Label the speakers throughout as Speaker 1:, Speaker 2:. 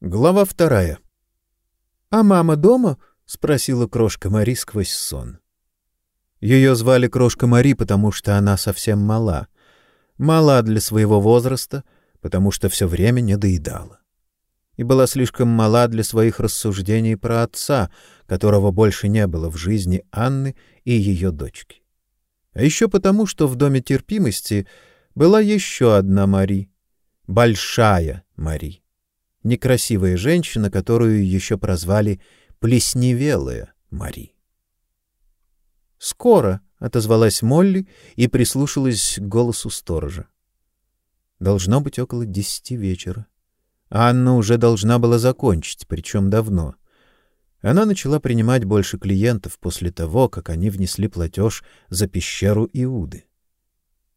Speaker 1: Глава вторая. «А мама дома?» — спросила крошка Мари сквозь сон. Ее звали крошка Мари, потому что она совсем мала. Мала для своего возраста, потому что все время не доедала. И была слишком мала для своих рассуждений про отца, которого больше не было в жизни Анны и ее дочки. А еще потому, что в Доме терпимости была еще одна Мари, большая Мари некрасивая женщина, которую еще прозвали Плесневелая Мари. «Скоро», — отозвалась Молли и прислушалась к голосу сторожа. Должно быть около десяти вечера. Анна уже должна была закончить, причем давно. Она начала принимать больше клиентов после того, как они внесли платеж за пещеру Иуды.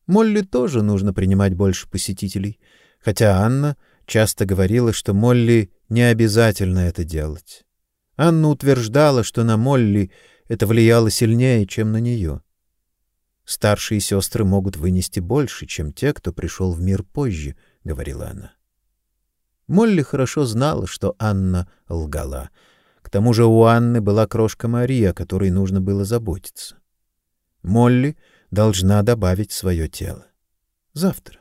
Speaker 1: Молли тоже нужно принимать больше посетителей, хотя Анна часто говорила, что Молли не обязательно это делать. Анна утверждала, что на Молли это влияло сильнее, чем на нее. Старшие сестры могут вынести больше, чем те, кто пришел в мир позже, говорила она. Молли хорошо знала, что Анна лгала. К тому же у Анны была крошка Мария, о которой нужно было заботиться. Молли должна добавить свое тело. Завтра.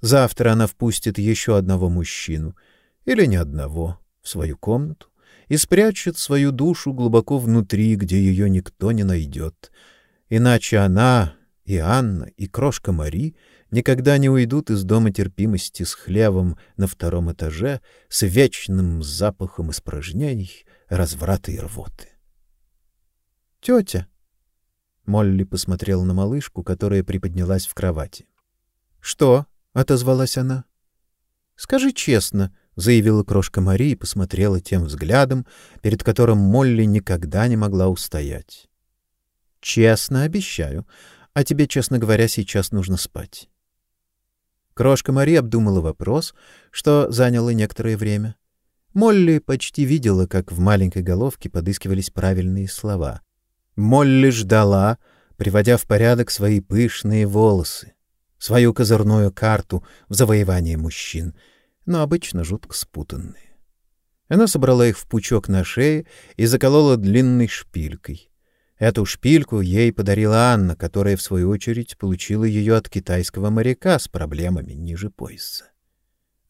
Speaker 1: Завтра она впустит еще одного мужчину, или не одного, в свою комнату и спрячет свою душу глубоко внутри, где ее никто не найдет. Иначе она, и Анна, и крошка Мари никогда не уйдут из дома терпимости с хлевом на втором этаже, с вечным запахом испражнений, разврата и рвоты. «Тетя!» Молли посмотрела на малышку, которая приподнялась в кровати. «Что?» Отозвалась она. Скажи честно, заявила крошка Мария и посмотрела тем взглядом, перед которым Молли никогда не могла устоять. Честно обещаю. А тебе, честно говоря, сейчас нужно спать. Крошка Мария обдумала вопрос, что заняло некоторое время. Молли почти видела, как в маленькой головке подыскивались правильные слова. Молли ждала, приводя в порядок свои пышные волосы свою козырную карту в завоевании мужчин, но обычно жутко спутанные. Она собрала их в пучок на шее и заколола длинной шпилькой. Эту шпильку ей подарила Анна, которая, в свою очередь, получила ее от китайского моряка с проблемами ниже пояса.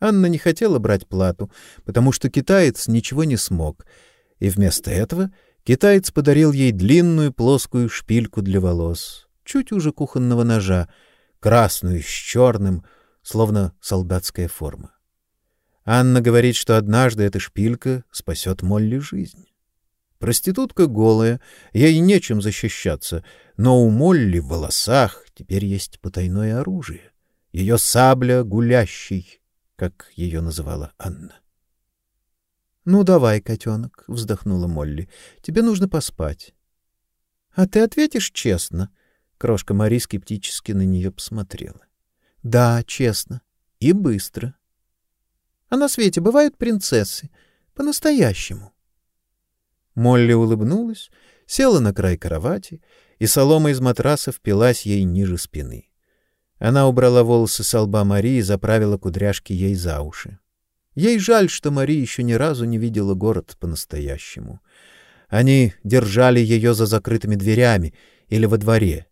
Speaker 1: Анна не хотела брать плату, потому что китаец ничего не смог, и вместо этого китаец подарил ей длинную плоскую шпильку для волос, чуть уже кухонного ножа, красную с черным, словно солдатская форма. Анна говорит, что однажды эта шпилька спасет Молли жизнь. Проститутка голая, ей нечем защищаться, но у Молли в волосах теперь есть потайное оружие. Ее сабля гулящий, как ее называла Анна. — Ну, давай, котенок, — вздохнула Молли, — тебе нужно поспать. — А ты ответишь честно? Крошка Мари скептически на нее посмотрела. — Да, честно. И быстро. — А на свете бывают принцессы? По-настоящему. Молли улыбнулась, села на край кровати, и солома из матраса впилась ей ниже спины. Она убрала волосы с лба Мари и заправила кудряшки ей за уши. Ей жаль, что Мари еще ни разу не видела город по-настоящему. Они держали ее за закрытыми дверями или во дворе,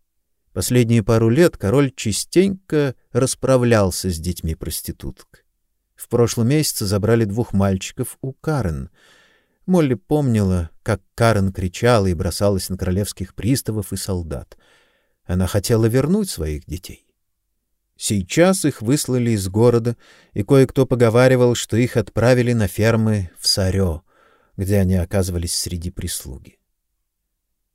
Speaker 1: Последние пару лет король частенько расправлялся с детьми проституток. В прошлом месяце забрали двух мальчиков у Карен. Молли помнила, как Карен кричала и бросалась на королевских приставов и солдат. Она хотела вернуть своих детей. Сейчас их выслали из города, и кое-кто поговаривал, что их отправили на фермы в Сарё, где они оказывались среди прислуги.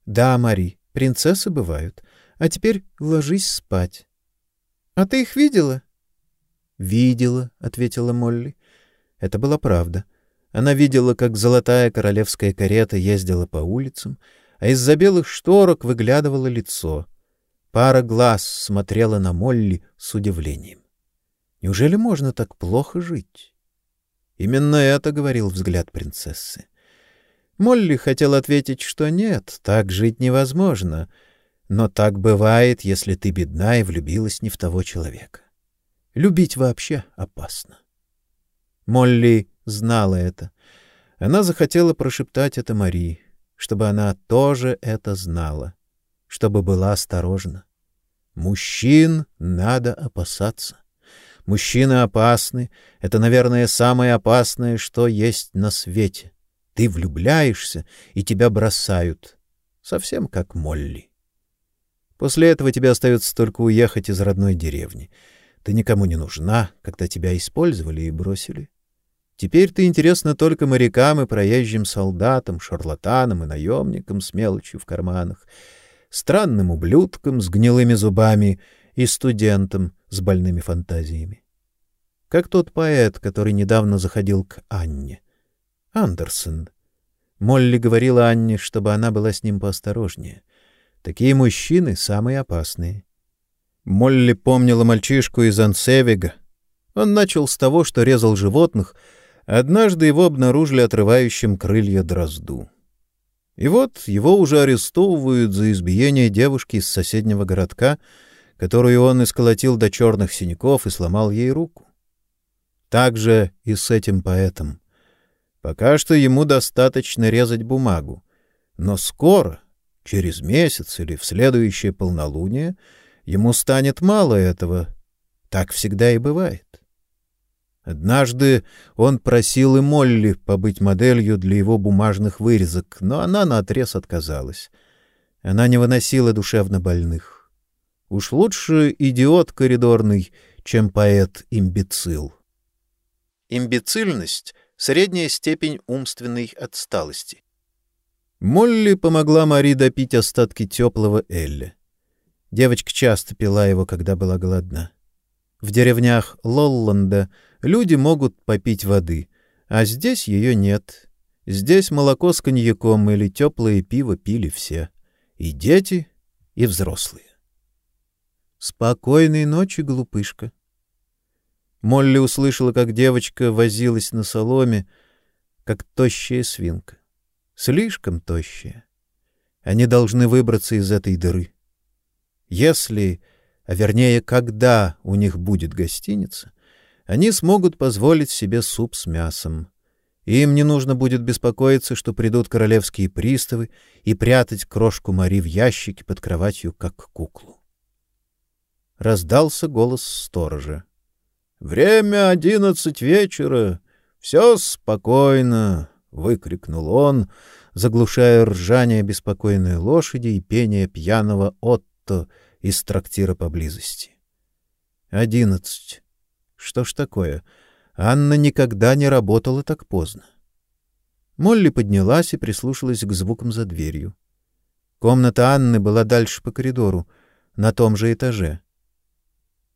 Speaker 1: Да, Мари, принцессы бывают, а теперь ложись спать. — А ты их видела? — Видела, — ответила Молли. Это была правда. Она видела, как золотая королевская карета ездила по улицам, а из-за белых шторок выглядывало лицо. Пара глаз смотрела на Молли с удивлением. Неужели можно так плохо жить? Именно это говорил взгляд принцессы. Молли хотел ответить, что нет, так жить невозможно — но так бывает, если ты бедна и влюбилась не в того человека. Любить вообще опасно. Молли знала это. Она захотела прошептать это Мари, чтобы она тоже это знала, чтобы была осторожна. Мужчин надо опасаться. Мужчины опасны. Это, наверное, самое опасное, что есть на свете. Ты влюбляешься, и тебя бросают. Совсем как Молли. После этого тебе остается только уехать из родной деревни. Ты никому не нужна, когда тебя использовали и бросили. Теперь ты интересна только морякам и проезжим солдатам, шарлатанам и наемникам с мелочью в карманах, странным ублюдкам с гнилыми зубами и студентам с больными фантазиями. Как тот поэт, который недавно заходил к Анне. Андерсон. Молли говорила Анне, чтобы она была с ним поосторожнее. Такие мужчины самые опасные. Молли помнила мальчишку из Ансевига. Он начал с того, что резал животных, однажды его обнаружили отрывающим крылья дрозду. И вот его уже арестовывают за избиение девушки из соседнего городка, которую он исколотил до черных синяков и сломал ей руку. Так же и с этим поэтом. Пока что ему достаточно резать бумагу, но скоро, через месяц или в следующее полнолуние, ему станет мало этого. Так всегда и бывает. Однажды он просил и Молли побыть моделью для его бумажных вырезок, но она наотрез отказалась. Она не выносила душевно больных. Уж лучше идиот коридорный, чем поэт-имбецил. Имбецильность — средняя степень умственной отсталости. Молли помогла Мари допить остатки теплого Элли. Девочка часто пила его, когда была голодна. В деревнях Лолланда люди могут попить воды, а здесь ее нет. Здесь молоко с коньяком или теплое пиво пили все. И дети, и взрослые. Спокойной ночи, глупышка. Молли услышала, как девочка возилась на соломе, как тощая свинка. Слишком тощая. Они должны выбраться из этой дыры. Если, а вернее, когда у них будет гостиница, они смогут позволить себе суп с мясом. Им не нужно будет беспокоиться, что придут королевские приставы и прятать крошку Мари в ящике под кроватью, как куклу раздался голос сторожа. Время одиннадцать вечера. Все спокойно, выкрикнул он, заглушая ржание беспокойной лошади и пение пьяного Отто из трактира поблизости. Одиннадцать. Что ж такое? Анна никогда не работала так поздно. Молли поднялась и прислушалась к звукам за дверью. Комната Анны была дальше по коридору, на том же этаже.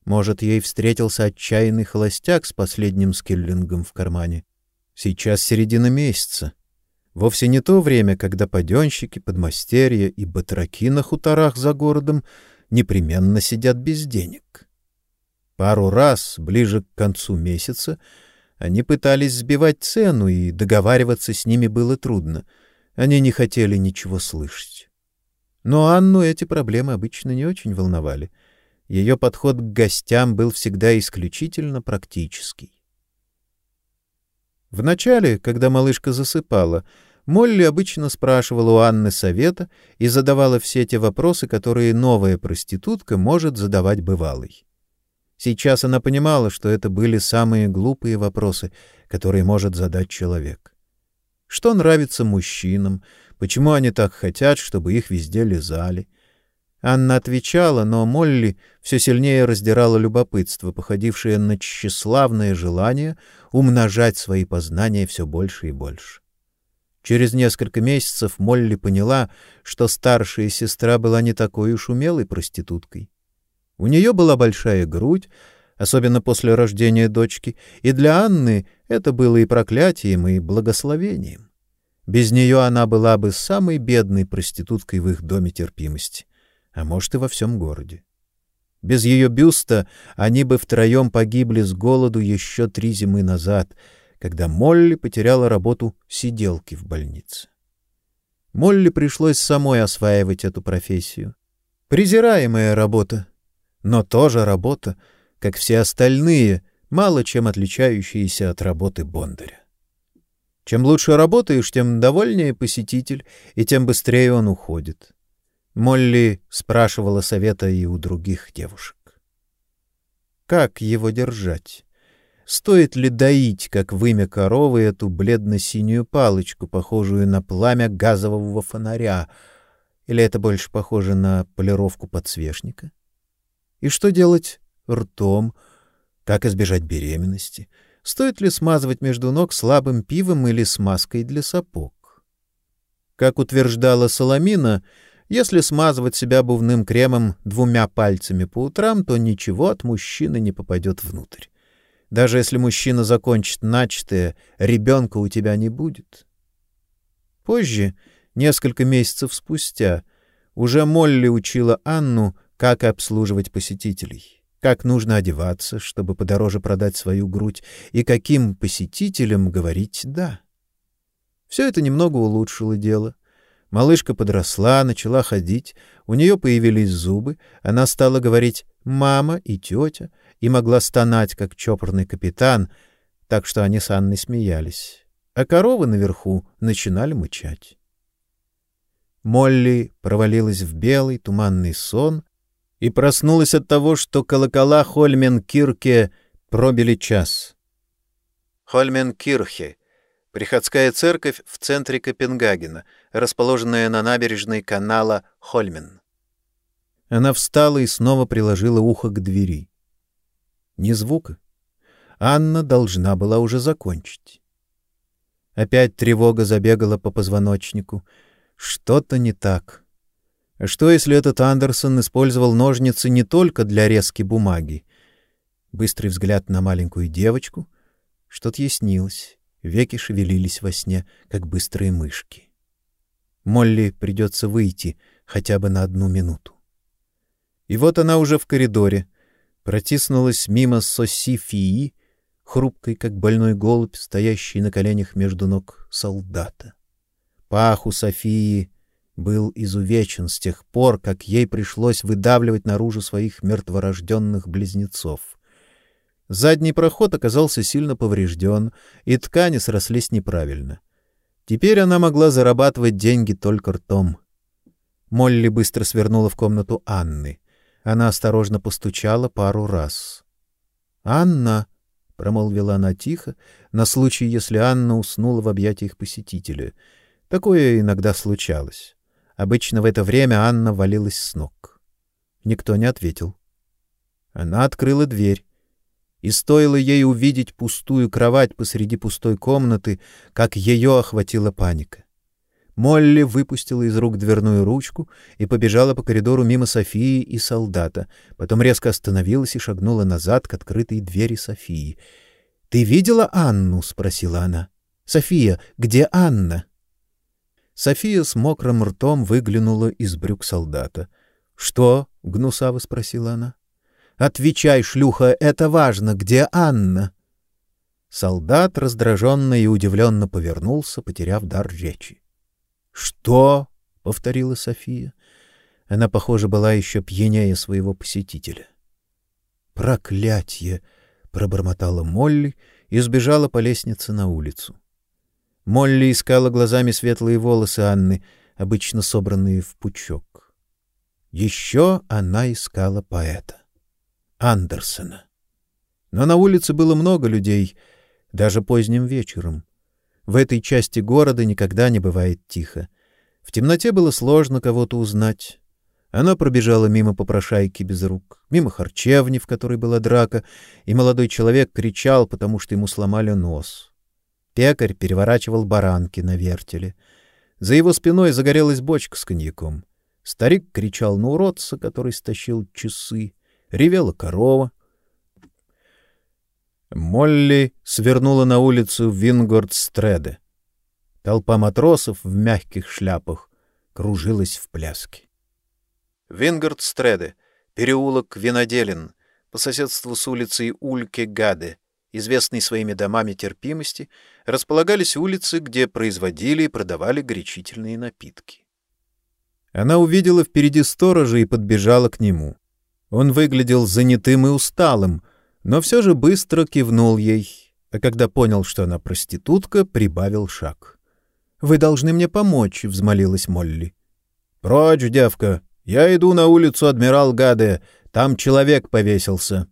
Speaker 1: Может, ей встретился отчаянный холостяк с последним скиллингом в кармане. Сейчас середина месяца. Вовсе не то время, когда паденщики, подмастерья и батраки на хуторах за городом непременно сидят без денег. Пару раз, ближе к концу месяца, они пытались сбивать цену, и договариваться с ними было трудно. Они не хотели ничего слышать. Но Анну эти проблемы обычно не очень волновали — ее подход к гостям был всегда исключительно практический. Вначале, когда малышка засыпала, Молли обычно спрашивала у Анны совета и задавала все те вопросы, которые новая проститутка может задавать бывалой. Сейчас она понимала, что это были самые глупые вопросы, которые может задать человек. Что нравится мужчинам, почему они так хотят, чтобы их везде лизали, Анна отвечала, но Молли все сильнее раздирала любопытство, походившее на тщеславное желание умножать свои познания все больше и больше. Через несколько месяцев Молли поняла, что старшая сестра была не такой уж умелой проституткой. У нее была большая грудь, особенно после рождения дочки, и для Анны это было и проклятием, и благословением. Без нее она была бы самой бедной проституткой в их доме терпимости а может и во всем городе. Без ее бюста они бы втроем погибли с голоду еще три зимы назад, когда Молли потеряла работу сиделки в больнице. Молли пришлось самой осваивать эту профессию. Презираемая работа, но тоже работа, как все остальные, мало чем отличающиеся от работы Бондаря. Чем лучше работаешь, тем довольнее посетитель, и тем быстрее он уходит. Молли спрашивала совета и у других девушек. Как его держать? Стоит ли доить, как вымя коровы, эту бледно-синюю палочку, похожую на пламя газового фонаря, или это больше похоже на полировку подсвечника? И что делать ртом? Как избежать беременности? Стоит ли смазывать между ног слабым пивом или смазкой для сапог? Как утверждала Соломина, если смазывать себя обувным кремом двумя пальцами по утрам, то ничего от мужчины не попадет внутрь. Даже если мужчина закончит начатое, ребенка у тебя не будет. Позже, несколько месяцев спустя, уже Молли учила Анну, как обслуживать посетителей, как нужно одеваться, чтобы подороже продать свою грудь, и каким посетителям говорить «да». Все это немного улучшило дело. Малышка подросла, начала ходить, у нее появились зубы, она стала говорить «мама» и «тетя», и могла стонать, как чопорный капитан, так что они с Анной смеялись, а коровы наверху начинали мычать. Молли провалилась в белый туманный сон и проснулась от того, что колокола Хольмен-Кирке пробили час. Хольмен-Кирхе Приходская церковь в центре Копенгагена, расположенная на набережной канала Хольмен. Она встала и снова приложила ухо к двери. Ни звука. Анна должна была уже закончить. Опять тревога забегала по позвоночнику. Что-то не так. Что, если этот Андерсон использовал ножницы не только для резки бумаги? Быстрый взгляд на маленькую девочку. Что-то ей снилось. Веки шевелились во сне, как быстрые мышки. Молли придется выйти хотя бы на одну минуту. И вот она уже в коридоре, протиснулась мимо Сосифии, хрупкой, как больной голубь, стоящий на коленях между ног солдата. Пах у Софии был изувечен с тех пор, как ей пришлось выдавливать наружу своих мертворожденных близнецов. Задний проход оказался сильно поврежден, и ткани срослись неправильно. Теперь она могла зарабатывать деньги только ртом. Молли быстро свернула в комнату Анны. Она осторожно постучала пару раз. «Анна!» — промолвила она тихо, на случай, если Анна уснула в объятиях посетителя. Такое иногда случалось. Обычно в это время Анна валилась с ног. Никто не ответил. Она открыла дверь и стоило ей увидеть пустую кровать посреди пустой комнаты, как ее охватила паника. Молли выпустила из рук дверную ручку и побежала по коридору мимо Софии и солдата, потом резко остановилась и шагнула назад к открытой двери Софии. "Ты видела Анну?" спросила она. "София, где Анна?" София с мокрым ртом выглянула из брюк солдата. "Что?" гнусаво спросила она. Отвечай, шлюха, это важно. Где Анна? Солдат раздраженно и удивленно повернулся, потеряв дар речи. Что? повторила София. Она, похоже, была еще пьянее своего посетителя. Проклятье, пробормотала Молли и сбежала по лестнице на улицу. Молли искала глазами светлые волосы Анны, обычно собранные в пучок. Еще она искала поэта. Андерсона. Но на улице было много людей, даже поздним вечером. В этой части города никогда не бывает тихо. В темноте было сложно кого-то узнать. Она пробежала мимо попрошайки без рук, мимо харчевни, в которой была драка, и молодой человек кричал, потому что ему сломали нос. Пекарь переворачивал баранки на вертеле. За его спиной загорелась бочка с коньяком. Старик кричал на уродца, который стащил часы ревела корова. Молли свернула на улицу Вингорд-Стреде. Толпа матросов в мягких шляпах кружилась в пляске. Вингорд-Стреде — переулок Виноделин, по соседству с улицей Ульке-Гаде, известной своими домами терпимости, располагались улицы, где производили и продавали горячительные напитки. Она увидела впереди сторожа и подбежала к нему. Он выглядел занятым и усталым, но все же быстро кивнул ей. а когда понял, что она проститутка, прибавил шаг. «Вы должны мне помочь», — взмолилась Молли. «Прочь, девка! Я иду на улицу Адмирал Гаде. Там человек повесился».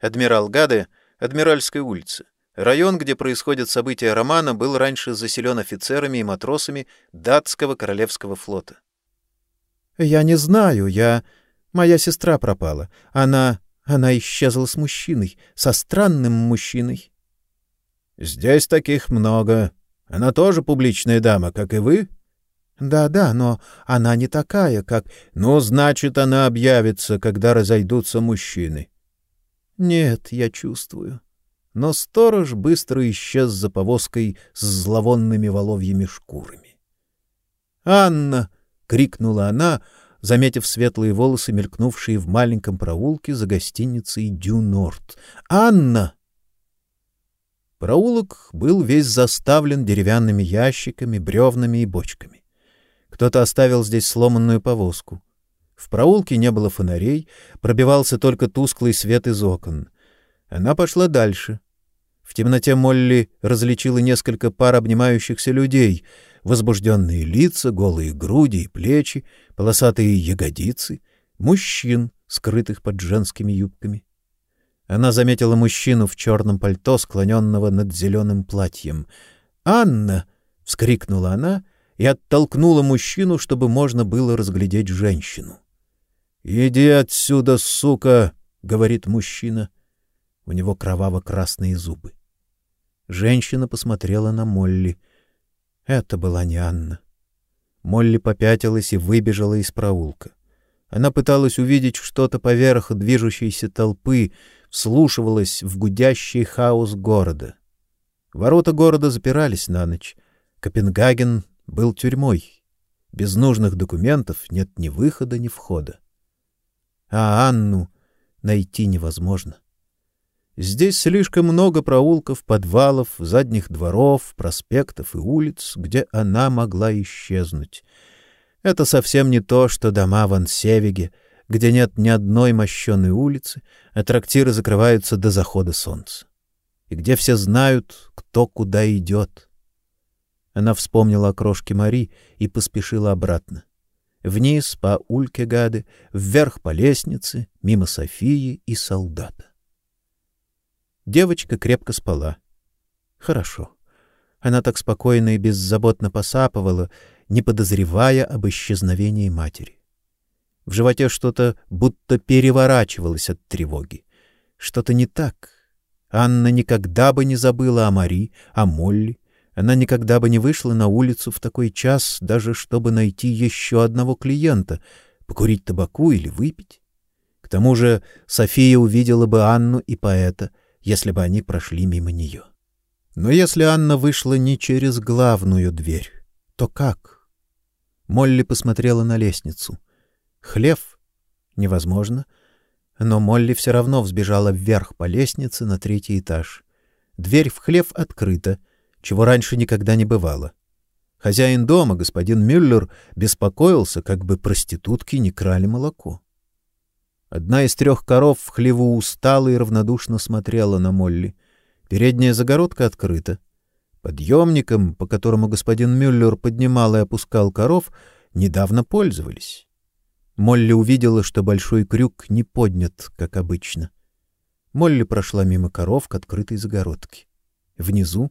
Speaker 1: Адмирал Гаде — Адмиральская улица. Район, где происходят события романа, был раньше заселен офицерами и матросами датского королевского флота. «Я не знаю, я... Моя сестра пропала. Она... Она исчезла с мужчиной, со странным мужчиной». «Здесь таких много. Она тоже публичная дама, как и вы?» «Да-да, но она не такая, как...» «Ну, значит, она объявится, когда разойдутся мужчины». «Нет, я чувствую». Но сторож быстро исчез за повозкой с зловонными воловьими шкурами. «Анна!» — крикнула она, заметив светлые волосы, мелькнувшие в маленьком проулке за гостиницей «Дю-Норд». «Анна!» Проулок был весь заставлен деревянными ящиками, бревнами и бочками. Кто-то оставил здесь сломанную повозку. В проулке не было фонарей, пробивался только тусклый свет из окон. Она пошла дальше. В темноте Молли различила несколько пар обнимающихся людей, возбужденные лица, голые груди и плечи, полосатые ягодицы, мужчин, скрытых под женскими юбками. Она заметила мужчину в черном пальто, склоненного над зеленым платьем. «Анна!» — вскрикнула она и оттолкнула мужчину, чтобы можно было разглядеть женщину. «Иди отсюда, сука!» — говорит мужчина. У него кроваво-красные зубы. Женщина посмотрела на Молли. Это была не Анна. Молли попятилась и выбежала из проулка. Она пыталась увидеть что-то поверх движущейся толпы, вслушивалась в гудящий хаос города. Ворота города запирались на ночь. Копенгаген был тюрьмой. Без нужных документов нет ни выхода, ни входа. А Анну найти невозможно. Здесь слишком много проулков, подвалов, задних дворов, проспектов и улиц, где она могла исчезнуть. Это совсем не то, что дома в Ансевиге, где нет ни одной мощенной улицы, а трактиры закрываются до захода солнца. И где все знают, кто куда идет. Она вспомнила о крошке Мари и поспешила обратно. Вниз по Улькегаде, вверх по лестнице, мимо Софии и солдата. Девочка крепко спала. Хорошо. Она так спокойно и беззаботно посапывала, не подозревая об исчезновении матери. В животе что-то будто переворачивалось от тревоги. Что-то не так. Анна никогда бы не забыла о Мари, о Молли. Она никогда бы не вышла на улицу в такой час, даже чтобы найти еще одного клиента, покурить табаку или выпить. К тому же София увидела бы Анну и поэта, если бы они прошли мимо нее. Но если Анна вышла не через главную дверь, то как? Молли посмотрела на лестницу — Хлев? Невозможно. Но Молли все равно взбежала вверх по лестнице на третий этаж. Дверь в хлев открыта, чего раньше никогда не бывало. Хозяин дома, господин Мюллер, беспокоился, как бы проститутки не крали молоко. Одна из трех коров в хлеву устала и равнодушно смотрела на Молли. Передняя загородка открыта. Подъемником, по которому господин Мюллер поднимал и опускал коров, недавно пользовались. Молли увидела, что большой крюк не поднят, как обычно. Молли прошла мимо коров к открытой загородке. Внизу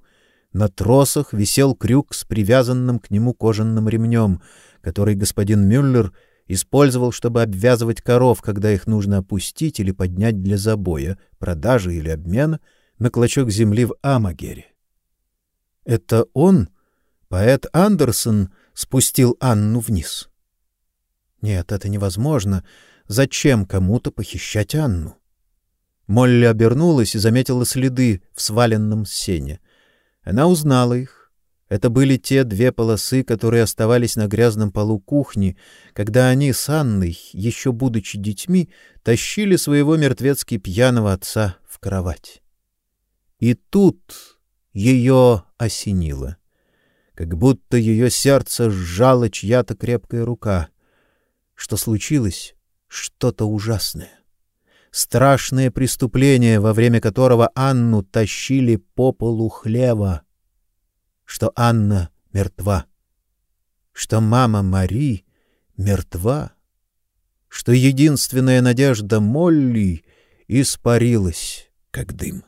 Speaker 1: на тросах висел крюк с привязанным к нему кожаным ремнем, который господин Мюллер использовал, чтобы обвязывать коров, когда их нужно опустить или поднять для забоя, продажи или обмена на клочок земли в Амагере. Это он, поэт Андерсон, спустил Анну вниз. Нет, это невозможно. Зачем кому-то похищать Анну? Молли обернулась и заметила следы в сваленном сене. Она узнала их. Это были те две полосы, которые оставались на грязном полу кухни, когда они с Анной, еще будучи детьми, тащили своего мертвецки пьяного отца в кровать. И тут ее осенило, как будто ее сердце сжала чья-то крепкая рука — что случилось что-то ужасное. страшное преступление, во время которого Анну тащили по полу хлева, что Анна мертва, что мама Мари мертва, что единственная надежда Молли испарилась, как дым.